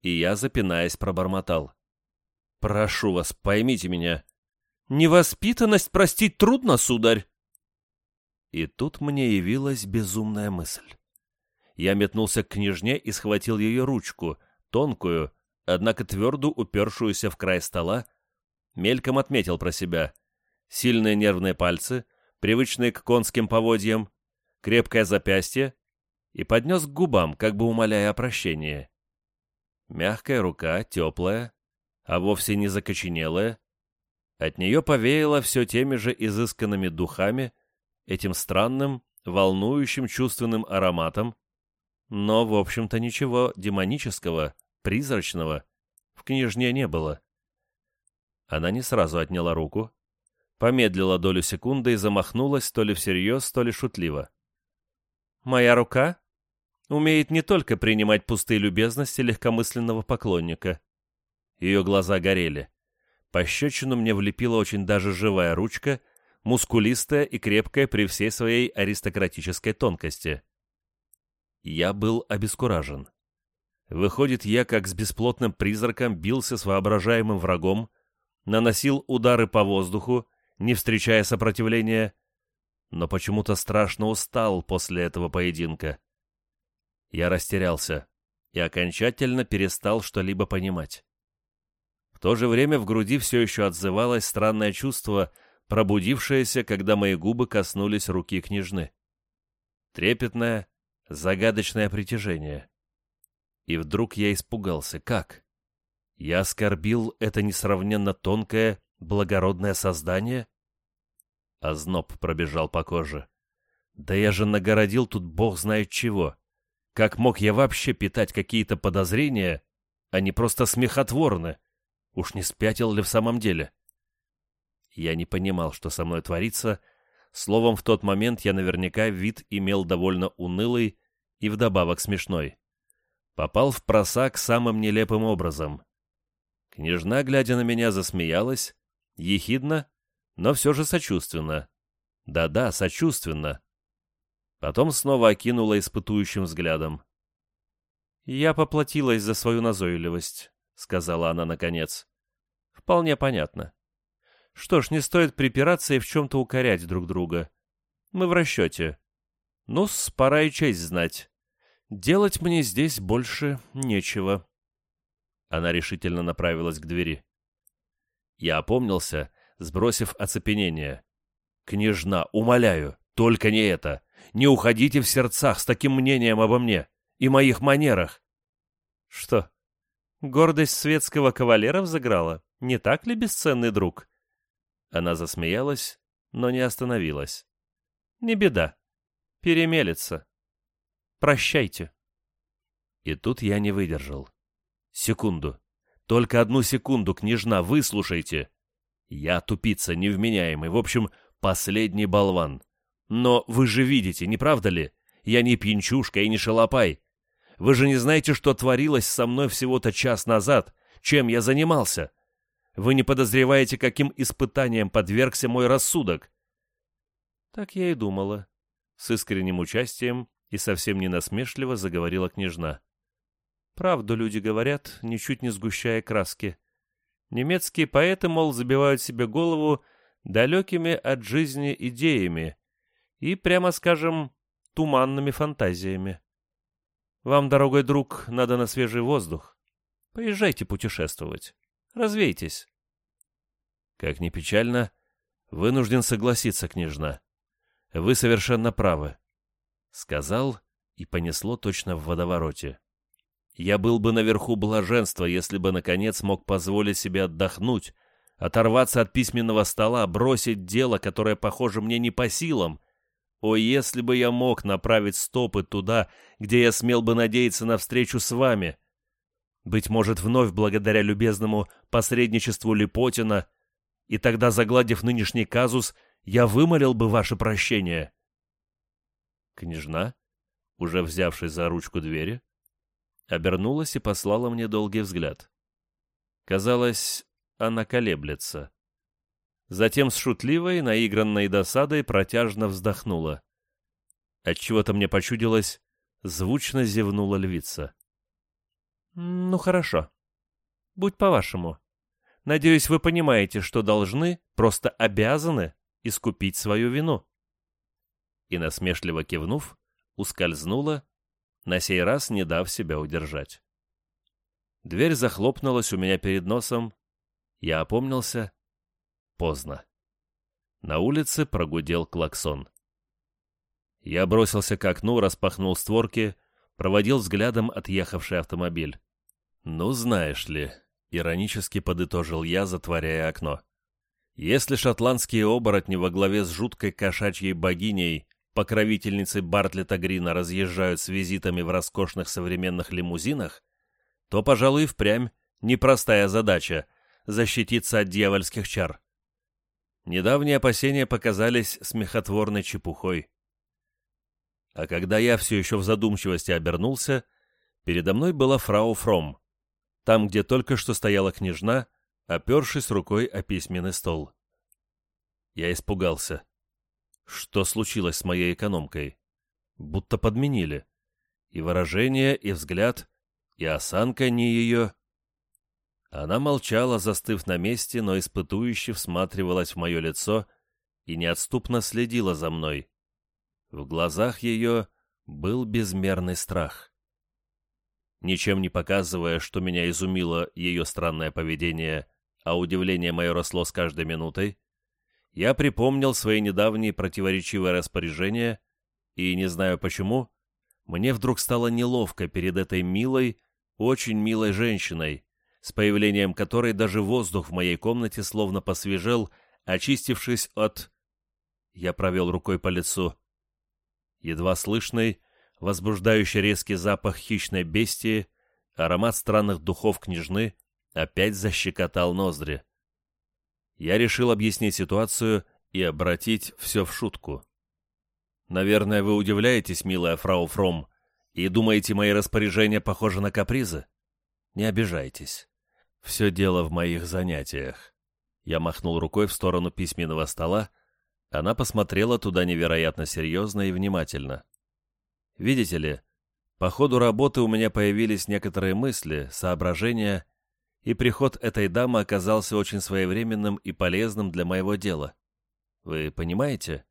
И я, запинаясь, пробормотал. «Прошу вас, поймите меня. Невоспитанность простить трудно, сударь. И тут мне явилась безумная мысль. Я метнулся к княжне и схватил ее ручку, тонкую, однако твердо упершуюся в край стола, мельком отметил про себя. Сильные нервные пальцы, привычные к конским поводьям, крепкое запястье и поднес к губам, как бы умоляя о прощении. Мягкая рука, теплая, а вовсе не закоченелая. От нее повеяло все теми же изысканными духами, этим странным, волнующим чувственным ароматом, но, в общем-то, ничего демонического, призрачного в княжне не было. Она не сразу отняла руку, помедлила долю секунды и замахнулась то ли всерьез, то ли шутливо. «Моя рука умеет не только принимать пустые любезности легкомысленного поклонника». Ее глаза горели. Пощечину мне влепила очень даже живая ручка — мускулистая и крепкая при всей своей аристократической тонкости. Я был обескуражен. Выходит, я как с бесплотным призраком бился с воображаемым врагом, наносил удары по воздуху, не встречая сопротивления, но почему-то страшно устал после этого поединка. Я растерялся и окончательно перестал что-либо понимать. В то же время в груди все еще отзывалось странное чувство — пробудившаяся, когда мои губы коснулись руки княжны. Трепетное, загадочное притяжение. И вдруг я испугался. Как? Я оскорбил это несравненно тонкое, благородное создание? Озноб пробежал по коже. Да я же нагородил тут бог знает чего. Как мог я вообще питать какие-то подозрения, а не просто смехотворны? Уж не спятил ли в самом деле? Я не понимал, что со мной творится. Словом, в тот момент я наверняка вид имел довольно унылый и вдобавок смешной. Попал в просак самым нелепым образом. Княжна, глядя на меня, засмеялась, ехидно, но все же сочувственно. Да-да, сочувственно. Потом снова окинула испытующим взглядом. «Я поплатилась за свою назойливость», — сказала она наконец. «Вполне понятно. Что ж, не стоит припираться и в чем-то укорять друг друга. Мы в расчете. Ну-с, пора и честь знать. Делать мне здесь больше нечего. Она решительно направилась к двери. Я опомнился, сбросив оцепенение. «Княжна, умоляю, только не это. Не уходите в сердцах с таким мнением обо мне и моих манерах». «Что, гордость светского кавалера взыграла? Не так ли, бесценный друг?» Она засмеялась, но не остановилась. «Не беда. Перемелется. Прощайте». И тут я не выдержал. «Секунду. Только одну секунду, княжна, выслушайте. Я тупица, невменяемый, в общем, последний болван. Но вы же видите, не правда ли? Я не пьянчушка и не шалопай. Вы же не знаете, что творилось со мной всего-то час назад, чем я занимался. Вы не подозреваете, каким испытанием подвергся мой рассудок. Так я и думала. С искренним участием и совсем не насмешливо заговорила княжна. Правду люди говорят, ничуть не сгущая краски. Немецкие поэты, мол, забивают себе голову далекими от жизни идеями и, прямо скажем, туманными фантазиями. Вам, дорогой друг, надо на свежий воздух. Поезжайте путешествовать. Развейтесь. Как ни печально, вынужден согласиться, княжна. Вы совершенно правы. Сказал и понесло точно в водовороте. Я был бы наверху блаженства, если бы, наконец, мог позволить себе отдохнуть, оторваться от письменного стола, бросить дело, которое, похоже, мне не по силам, о, если бы я мог направить стопы туда, где я смел бы надеяться на встречу с вами! Быть может, вновь благодаря любезному посредничеству Липотина, и тогда, загладив нынешний казус, я вымолил бы ваше прощение. Княжна, уже взявшись за ручку двери, обернулась и послала мне долгий взгляд. Казалось, она колеблется. Затем с шутливой, наигранной досадой протяжно вздохнула. Отчего-то мне почудилось, звучно зевнула львица. «Ну хорошо. Будь по-вашему. Надеюсь, вы понимаете, что должны, просто обязаны искупить свою вину». И насмешливо кивнув, ускользнула, на сей раз не дав себя удержать. Дверь захлопнулась у меня перед носом. Я опомнился Поздно. На улице прогудел клаксон. Я бросился к окну, распахнул створки, проводил взглядом отъехавший автомобиль. «Ну, знаешь ли», — иронически подытожил я, затворяя окно. «Если шотландские оборотни во главе с жуткой кошачьей богиней, покровительницей Бартлета Грина, разъезжают с визитами в роскошных современных лимузинах, то, пожалуй, и впрямь непростая задача — защититься от дьявольских чар. Недавние опасения показались смехотворной чепухой. А когда я все еще в задумчивости обернулся, передо мной была фрау Фром, там, где только что стояла княжна, опершись рукой о письменный стол. Я испугался. Что случилось с моей экономкой? Будто подменили. И выражение, и взгляд, и осанка не ее. Она молчала, застыв на месте, но испытующе всматривалась в мое лицо и неотступно следила за мной. В глазах ее был безмерный страх. Ничем не показывая, что меня изумило ее странное поведение, а удивление мое росло с каждой минутой, я припомнил свои недавние противоречивые распоряжения, и, не знаю почему, мне вдруг стало неловко перед этой милой, очень милой женщиной, с появлением которой даже воздух в моей комнате словно посвежел, очистившись от... Я провел рукой по лицу. Едва слышный, возбуждающий резкий запах хищной бестии, аромат странных духов княжны опять защекотал ноздри. Я решил объяснить ситуацию и обратить все в шутку. «Наверное, вы удивляетесь, милая фрау Фром, и думаете, мои распоряжения похожи на капризы? Не обижайтесь. Все дело в моих занятиях. Я махнул рукой в сторону письменного стола. Она посмотрела туда невероятно серьезно и внимательно. Видите ли, по ходу работы у меня появились некоторые мысли, соображения, и приход этой дамы оказался очень своевременным и полезным для моего дела. Вы понимаете?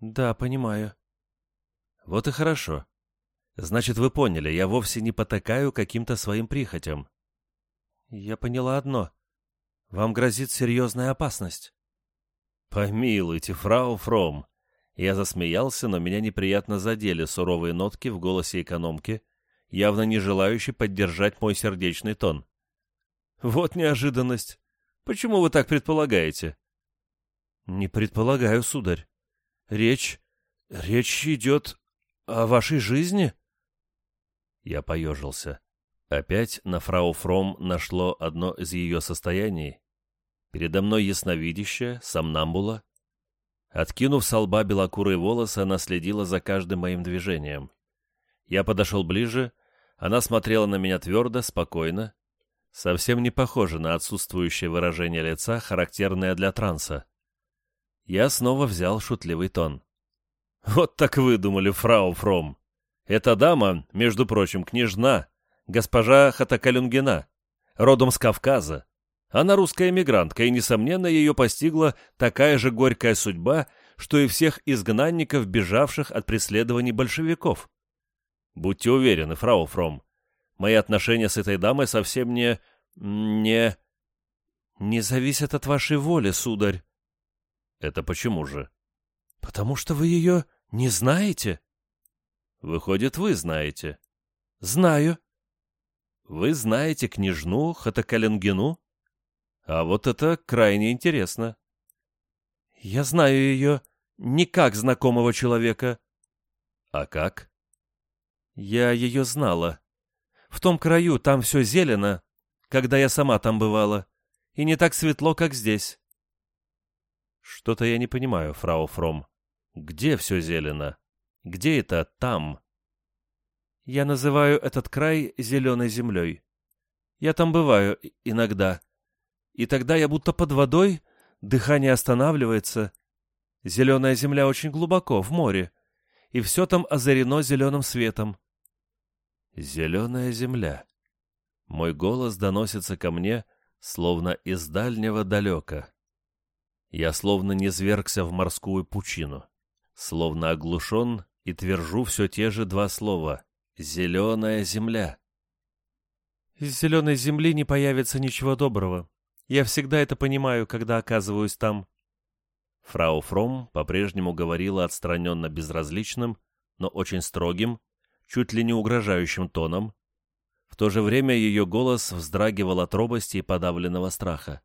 Да, понимаю. Вот и хорошо. Значит, вы поняли, я вовсе не потакаю каким-то своим прихотям. «Я поняла одно. Вам грозит серьезная опасность». «Помилуйте, фрау Фром». Я засмеялся, но меня неприятно задели суровые нотки в голосе экономки, явно не желающей поддержать мой сердечный тон. «Вот неожиданность. Почему вы так предполагаете?» Не предполагаю, сударь. Речь... речь идет о вашей жизни? Я поежился. Опять на фрау Фром нашло одно из ее состояний. Передо мной ясновидящая, сомнамбула. Откинув с лба белокурые волосы, она следила за каждым моим движением. Я подошел ближе, она смотрела на меня твердо, спокойно, совсем не похоже на отсутствующее выражение лица, характерное для транса. Я снова взял шутливый тон. «Вот так вы думали, фрау Фром. Эта дама, между прочим, княжна, госпожа Хатакалюнгина, родом с Кавказа. Она русская эмигрантка, и, несомненно, ее постигла такая же горькая судьба, что и всех изгнанников, бежавших от преследований большевиков. Будьте уверены, фрау Фром, мои отношения с этой дамой совсем не... не... не зависят от вашей воли, сударь. Это почему же? Потому что вы ее не знаете. Выходит, вы знаете. Знаю. Вы знаете княжну Хатакаленгину? А вот это крайне интересно. Я знаю ее не как знакомого человека. А как? Я ее знала. В том краю там все зелено, когда я сама там бывала, и не так светло, как здесь. Что-то я не понимаю, фрау Фром. Где все зелено? Где это там? Я называю этот край зеленой землей. Я там бываю иногда. И тогда я будто под водой, дыхание останавливается. Зеленая земля очень глубоко, в море, и все там озарено зеленым светом. Зеленая земля. Мой голос доносится ко мне, словно из дальнего далека. Я словно не звергся в морскую пучину, словно оглушен и твержу все те же два слова «Зеленая земля». Из зеленой земли не появится ничего доброго. Я всегда это понимаю, когда оказываюсь там. Фрау Фром по-прежнему говорила отстраненно безразличным, но очень строгим, чуть ли не угрожающим тоном. В то же время ее голос вздрагивал от робости и подавленного страха.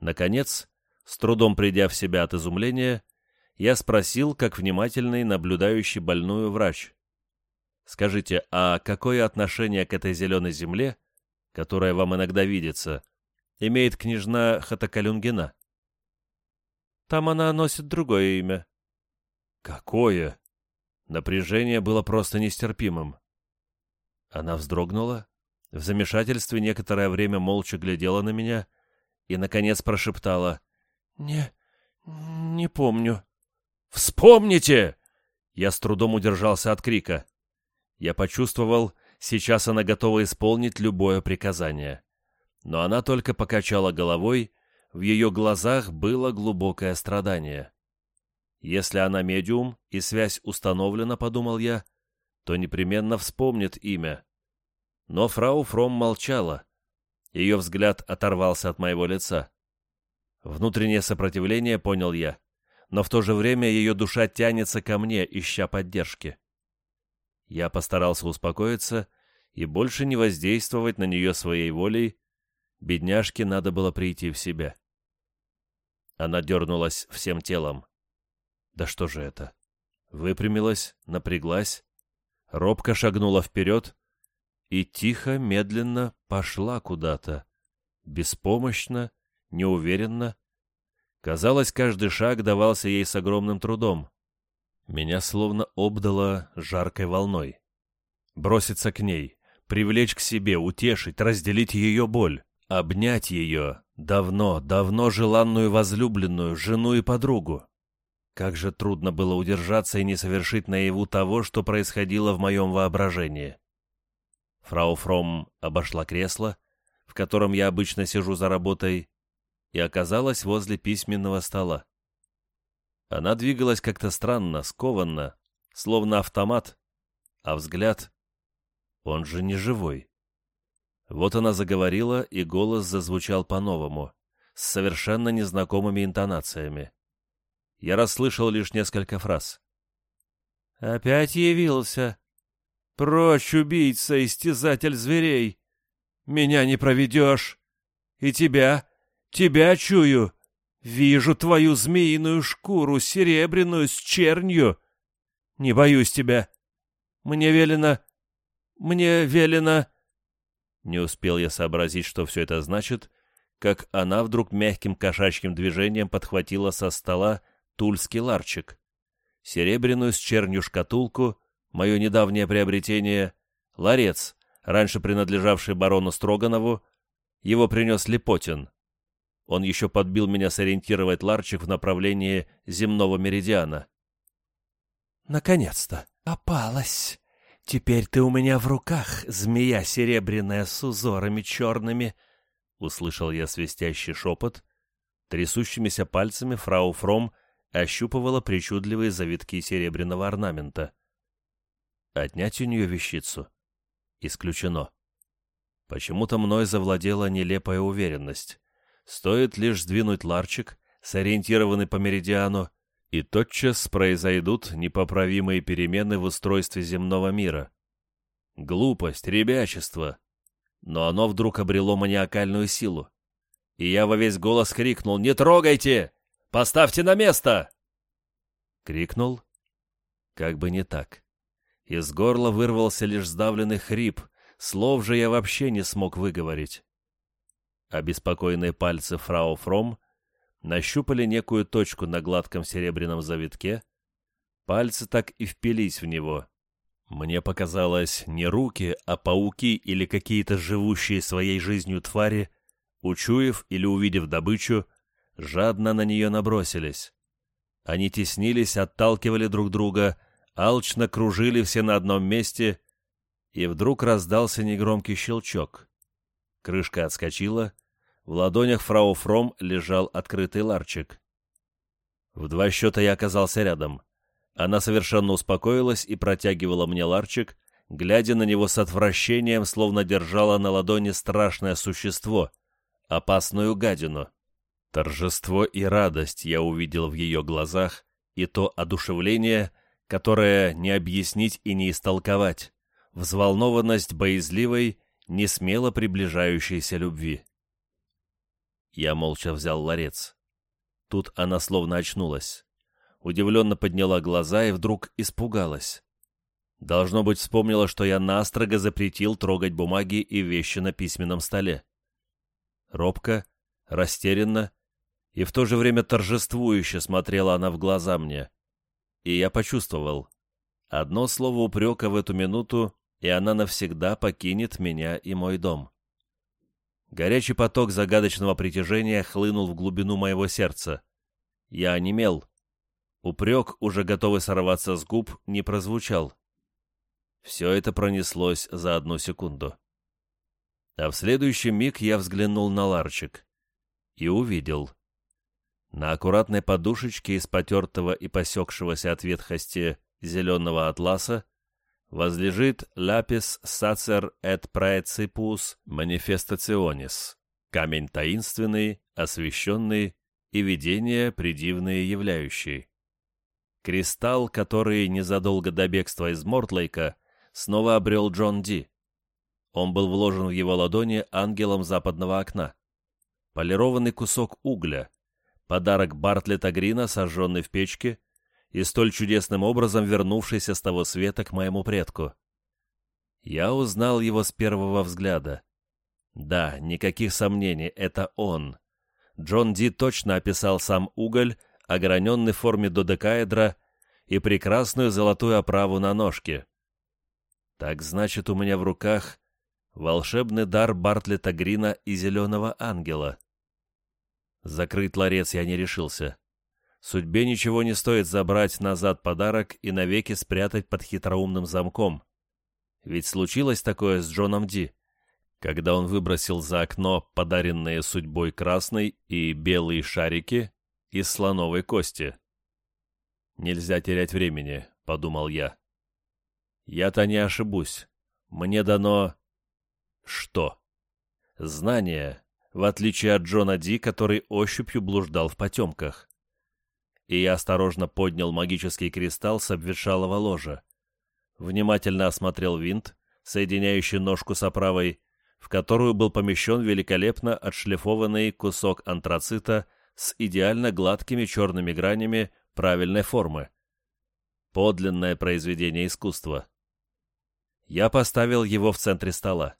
Наконец, с трудом придя в себя от изумления, я спросил, как внимательный, наблюдающий больную врач. «Скажите, а какое отношение к этой зеленой земле, которая вам иногда видится, имеет княжна Хатакалюнгина?» «Там она носит другое имя». «Какое?» Напряжение было просто нестерпимым. Она вздрогнула, в замешательстве некоторое время молча глядела на меня и, наконец, прошептала «Не... не помню». «Вспомните!» Я с трудом удержался от крика. Я почувствовал, сейчас она готова исполнить любое приказание. Но она только покачала головой, в ее глазах было глубокое страдание. Если она медиум и связь установлена, подумал я, то непременно вспомнит имя. Но фрау Фром молчала. Ее взгляд оторвался от моего лица. Внутреннее сопротивление, понял я но в то же время ее душа тянется ко мне, ища поддержки. Я постарался успокоиться и больше не воздействовать на нее своей волей. Бедняжке надо было прийти в себя. Она дернулась всем телом. Да что же это? Выпрямилась, напряглась, робко шагнула вперед и тихо, медленно пошла куда-то, беспомощно, неуверенно, Казалось, каждый шаг давался ей с огромным трудом. Меня словно обдало жаркой волной. Броситься к ней, привлечь к себе, утешить, разделить ее боль, обнять ее, давно, давно желанную возлюбленную, жену и подругу. Как же трудно было удержаться и не совершить наяву того, что происходило в моем воображении. Фрау Фром обошла кресло, в котором я обычно сижу за работой, и оказалась возле письменного стола. Она двигалась как-то странно, скованно, словно автомат, а взгляд... Он же не живой. Вот она заговорила, и голос зазвучал по-новому, с совершенно незнакомыми интонациями. Я расслышал лишь несколько фраз. «Опять явился. Прочь, убийца, истязатель зверей! Меня не проведешь! И тебя Тебя чую. Вижу твою змеиную шкуру, серебряную, с чернью. Не боюсь тебя. Мне велено... Мне велено...» Не успел я сообразить, что все это значит, как она вдруг мягким кошачьим движением подхватила со стола тульский ларчик. Серебряную с чернью шкатулку, мое недавнее приобретение, ларец, раньше принадлежавший барону Строганову, его принес Лепотин. Он еще подбил меня сориентировать ларчик в направлении земного меридиана. «Наконец-то! Попалась! Теперь ты у меня в руках, змея серебряная с узорами черными!» Услышал я свистящий шепот. Трясущимися пальцами фрау Фром ощупывала причудливые завитки серебряного орнамента. Отнять у нее вещицу? Исключено. Почему-то мной завладела нелепая уверенность. Стоит лишь сдвинуть ларчик, сориентированный по меридиану, и тотчас произойдут непоправимые перемены в устройстве земного мира. Глупость, ребячество. Но оно вдруг обрело маниакальную силу. И я во весь голос крикнул «Не трогайте! Поставьте на место!» Крикнул. Как бы не так. Из горла вырвался лишь сдавленный хрип, слов же я вообще не смог выговорить. Обеспокоенные пальцы фрау Фром нащупали некую точку на гладком серебряном завитке. Пальцы так и впились в него. Мне показалось, не руки, а пауки или какие-то живущие своей жизнью твари, учуяв или увидев добычу, жадно на нее набросились. Они теснились, отталкивали друг друга, алчно кружили все на одном месте, и вдруг раздался негромкий щелчок. Крышка отскочила — в ладонях фрау Фром лежал открытый ларчик. В два счета я оказался рядом. Она совершенно успокоилась и протягивала мне ларчик, глядя на него с отвращением, словно держала на ладони страшное существо, опасную гадину. Торжество и радость я увидел в ее глазах, и то одушевление, которое не объяснить и не истолковать, взволнованность боязливой, не смело приближающейся любви. Я молча взял ларец. Тут она словно очнулась. Удивленно подняла глаза и вдруг испугалась. Должно быть, вспомнила, что я настрого запретил трогать бумаги и вещи на письменном столе. Робко, растерянно и в то же время торжествующе смотрела она в глаза мне. И я почувствовал. Одно слово упрека в эту минуту, и она навсегда покинет меня и мой дом. Горячий поток загадочного притяжения хлынул в глубину моего сердца. Я онемел. Упрек, уже готовый сорваться с губ, не прозвучал. Все это пронеслось за одну секунду. А в следующий миг я взглянул на ларчик и увидел. На аккуратной подушечке из потертого и посекшегося от ветхости зеленого атласа возлежит «Lapis sacer et praecipus manifestationis» — камень таинственный, освященный и видение придивные являющий. Кристалл, который незадолго до бегства из Мортлейка снова обрел Джон Ди. Он был вложен в его ладони ангелом западного окна. Полированный кусок угля, подарок Бартлета Грина, сожженный в печке, и столь чудесным образом вернувшийся с того света к моему предку. Я узнал его с первого взгляда. Да, никаких сомнений, это он. Джон Ди точно описал сам уголь, ограненный в форме додекаэдра и прекрасную золотую оправу на ножке. Так значит, у меня в руках волшебный дар Бартлета Грина и Зеленого Ангела. Закрыть ларец я не решился. Судьбе ничего не стоит забрать назад подарок и навеки спрятать под хитроумным замком. Ведь случилось такое с Джоном Ди, когда он выбросил за окно подаренные судьбой красной и белые шарики из слоновой кости. «Нельзя терять времени», — подумал я. «Я-то не ошибусь. Мне дано...» «Что?» «Знание, в отличие от Джона Ди, который ощупью блуждал в потемках и я осторожно поднял магический кристалл с обветшалого ложа. Внимательно осмотрел винт, соединяющий ножку с оправой, в которую был помещен великолепно отшлифованный кусок антрацита с идеально гладкими черными гранями правильной формы. Подлинное произведение искусства. Я поставил его в центре стола.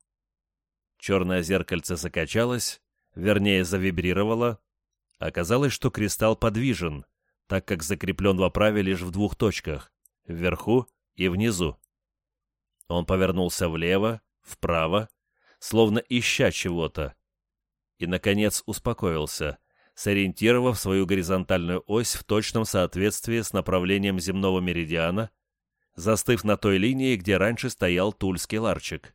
Черное зеркальце закачалось, вернее, завибрировало. Оказалось, что кристалл подвижен, так как закреплен в оправе лишь в двух точках — вверху и внизу. Он повернулся влево, вправо, словно ища чего-то. И, наконец, успокоился, сориентировав свою горизонтальную ось в точном соответствии с направлением земного меридиана, застыв на той линии, где раньше стоял тульский ларчик.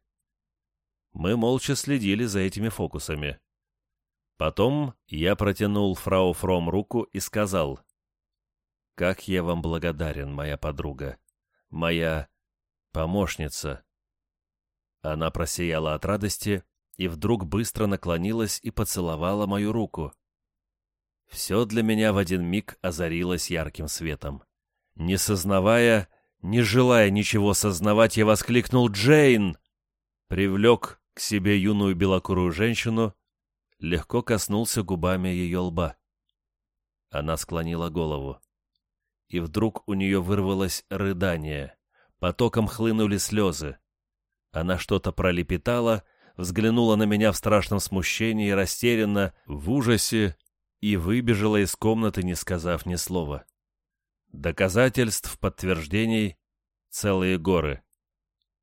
Мы молча следили за этими фокусами. Потом я протянул фрау Фром руку и сказал, «Как я вам благодарен, моя подруга, моя помощница». Она просияла от радости и вдруг быстро наклонилась и поцеловала мою руку. Все для меня в один миг озарилось ярким светом. Не сознавая, не желая ничего сознавать, я воскликнул «Джейн!» Привлек к себе юную белокурую женщину, легко коснулся губами ее лба. Она склонила голову. И вдруг у нее вырвалось рыдание. Потоком хлынули слезы. Она что-то пролепетала, взглянула на меня в страшном смущении, растерянно, в ужасе, и выбежала из комнаты, не сказав ни слова. Доказательств, подтверждений — целые горы.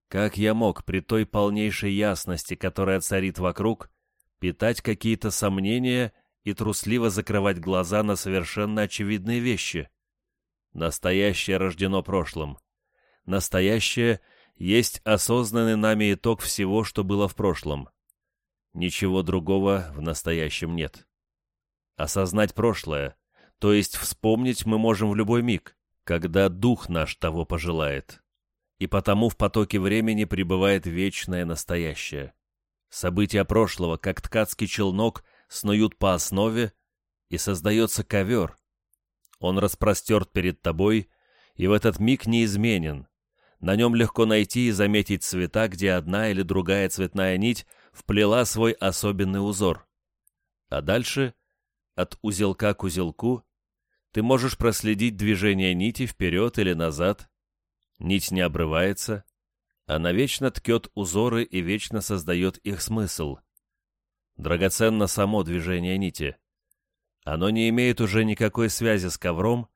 Как я мог при той полнейшей ясности, которая царит вокруг, питать какие-то сомнения и трусливо закрывать глаза на совершенно очевидные вещи? Настоящее рождено прошлым. Настоящее — есть осознанный нами итог всего, что было в прошлом. Ничего другого в настоящем нет. Осознать прошлое, то есть вспомнить мы можем в любой миг, когда дух наш того пожелает. И потому в потоке времени пребывает вечное настоящее. События прошлого, как ткацкий челнок, снуют по основе, и создается ковер. Он распростерт перед тобой, и в этот миг неизменен, на нем легко найти и заметить цвета, где одна или другая цветная нить вплела свой особенный узор. А дальше, от узелка к узелку, ты можешь проследить движение нити вперед или назад. Нить не обрывается, она вечно ткет узоры и вечно создает их смысл. Драгоценно само движение нити. Оно не имеет уже никакой связи с ковром,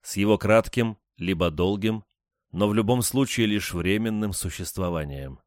с его кратким, либо долгим, но в любом случае лишь временным существованием.